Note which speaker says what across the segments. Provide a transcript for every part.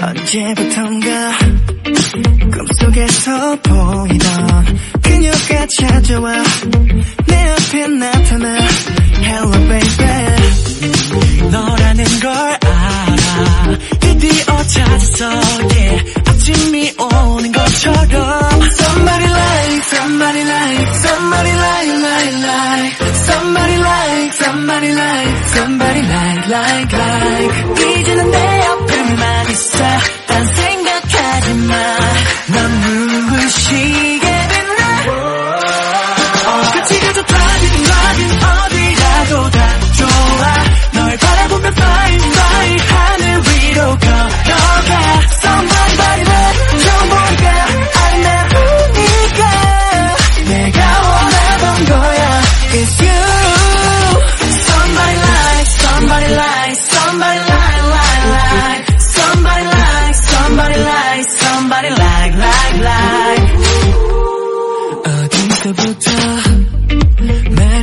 Speaker 1: 언제부턴가 꿈속에서 보이던 그녀가 찾아와 내 앞에 나타나 Hello baby 너라는 걸 알아 드디어 찾았어 yeah 아침이 오는 것처럼 Somebody like somebody like somebody like somebody like somebody like like like 이제는 내 옆에만 있어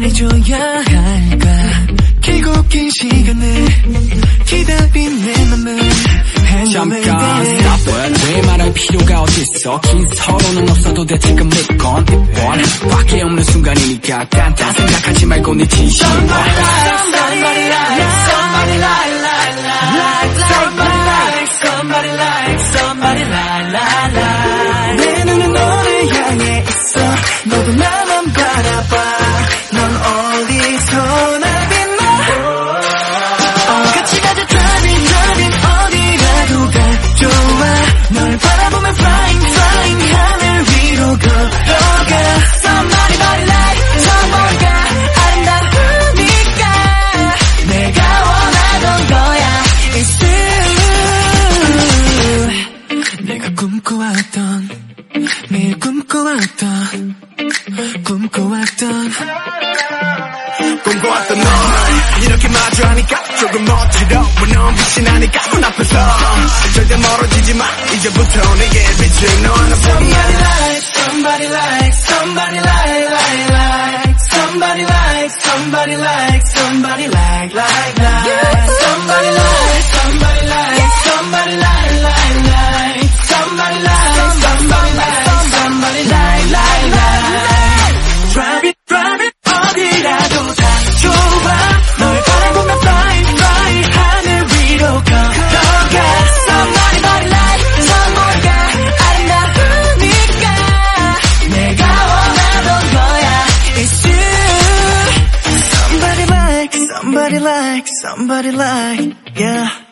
Speaker 1: 해줘야 할까 길고 긴 시간을 기다린 내 맘을
Speaker 2: 잠깐 stop it 왜 말할 필요가 어딨어 긴 서로는 없어도 돼 지금 믿건 이번 밖에 없는 순간이니까 딴딴 생각하지 말고 네 진심
Speaker 1: Somebody like somebody like somebody like like like somebody like somebody like somebody like like like 내 눈은 너를 향해 있어 너도 나만 바라봐 꿈꿔왔던 매일 꿈꿔왔던 꿈꿔왔던
Speaker 3: 꿈꿔왔던 너 이렇게 마주하니까 조금 멋지러워 넌 빛이 나니까 눈앞에서 절대 멀어지지 마 이제부터 내게 빛을 너 하나뿐이야
Speaker 1: Somebody like somebody like somebody like like like somebody like somebody like somebody like like like somebody like somebody like somebody like yeah